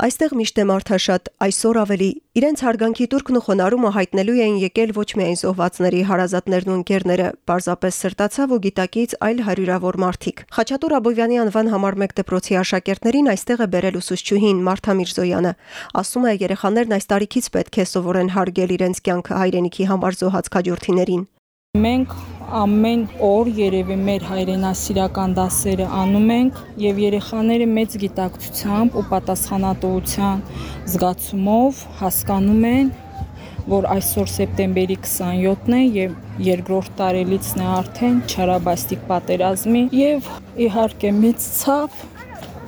Այստեղ միշտ է մարդաշատ, այսօր ավելի. Իրենց հարգանքի турքն ու խոնարհումը հայտնելու էին եկել ոչ միայն զոհվածների հարազատներն ու ընկերները, պարզապես սրտացավ ու գիտակից այլ հարյուրավոր մարդիկ։ Խաչատուր Աբովյանի անվան համար 1 դպրոցի աշակերտներին այստեղ է բերել ուսուցչուհին Մարտամիր Զոյանը։ Ասում է երեխաներն այս տարիքից պետք է սովորեն հարգել իրենց կյանքը հայրենիքի համար զոհած քաջորդիներին։ Մենք ամեն օր երևի մեր հայրենասիրական դասերը անում ենք եւ երեխաները մեծ գիտակցությամբ ու պատասխանատվության զգացումով հասկանում են, որ այսօր սեպտեմբերի 27-ն է եւ երկրորդ տարելիցն է արդեն Չարաբաստիկ պատերազմի եւ իհարկե մեծ ցավ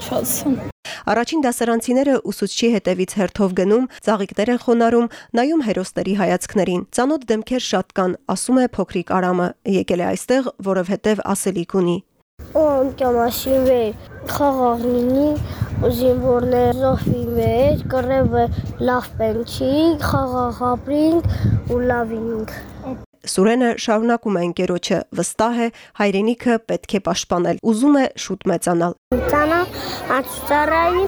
չասեմ Առաջին դասարանցիները ուսուցչի հետևից հերթով գնում, ծաղիկներ են խոնարում, նայում հերոսների հայացքներին։ Ծանոթ դեմքեր շատ կան, ասում է փոքրիկ Արամը։ Եկել է այստեղ, որովհետև ասելիք ունի։ Ում կամասի վեր խաղաղ լինի, զինվորներ զոհվի մեր, կռևը լավ պենչի, խաղաղ ապրինք ու լավ ինք։ Սուրենը շարունակում է ընկերոջը, վստահ է հայրենիքը պետք է պաշտպանել։ Ուզում է շուտ մեծանալ։ Ծանա ածծարայի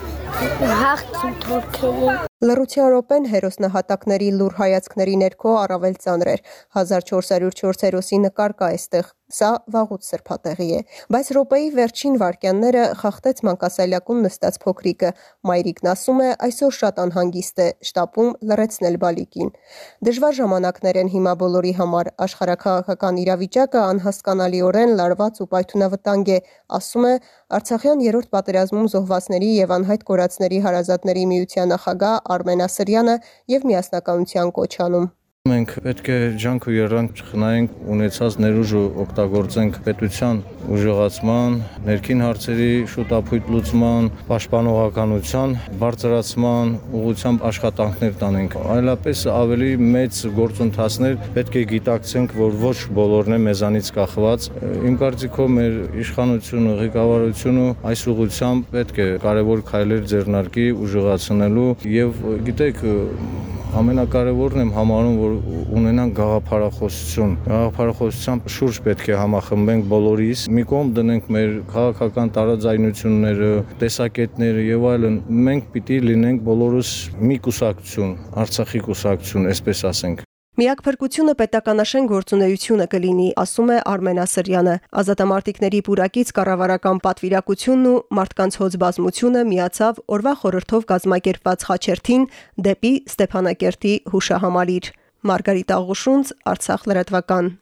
հաղթին թուրքերի Լռության րոպեն հերոսնահատակների լուր հայացքների ներքո առավել ծանր էր։ 1404 հերոսի նկար կա այստեղ։ Սա վաղուց սրբատեղի է։ Բայց րոպեի վերջին վարքյանները խախտեց մանկասալյակում նստած փոքրիկը։ Մայրիկն ասում է, այսօր շատ անհանգիստ է, շտապում լռեցնել բալիկին։ Դժվար ժամանակներ են հիմա բոլորի համար։ Աշխարհակաղակական իրավիճակը անհասկանալիորեն լարված ու պայթունավտանգ է, ասում է Արցախյան երրորդ պատերազմում զոհվածների եւ անհայտ կորածների հարազատների միության նախագահ Արմեն Ասրյանը եւ միասնականության կոչ անում։ Մենք պետք է ջանք ու երանք չխնայենք ունեցած ներուժը օգտագործենք պետության ուժեղացման, ներքին հարցերի շուտապույտ լուծման, պաշտպանողականության բարձրացման ուղղությամբ աշխատանքներ տանենք։ Այլապես ավելի մեծ գործընթացներ պետք է գիտակցենք, որ ոչ բոլորն է մեզանից կախված։ Իմ կարծիքով մեր իշխանությունը, ղեկավարությունը այս ուղղությամբ պետք է կարևոր քայլեր ձեռնարկի ուժեղացնելու եւ գիտեք ամենակարևորն եմ համարում, որ ունենանք գաղափարախոսություն։ Գաղափարախոսությամբ շուրջ պետք է համախմբենք բոլորիս, մի կողմ դնենք մեր քաղաքական տարաձայնությունները, տեսակետները եւ այլն։ Մենք պիտի լինենք բոլորս մի կուսակցություն, Արցախի կուսակցություն, այսպես ասենք։ Միակ փրկությունը պետականաշեն գործունեությունը կլինի, ասում է Արմեն Ասրյանը։ Ազատամարտիկների պուրակից կառավարական պատվիրակությունն ու մարդկանց հոց բազմությունը միացավ օրվա խորհրդով կազմակերպված խաչերթին դեպի Ստեփանակերտի հուշահամալիր։ Մարգարիտ Աղուշունց, Արցախ լրատվական։